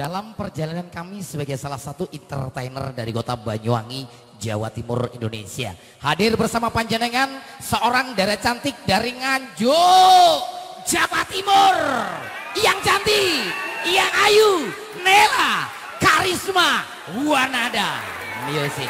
dalam perjalanan kami sebagai salah satu entertainer dari kota Banyuwangi, Jawa Timur, Indonesia. Hadir bersama panjenengan seorang darah cantik dari Nganjuk, Jawa Timur. Yang cantik, yang ayu, Nela, Karisma, Wanada. Music.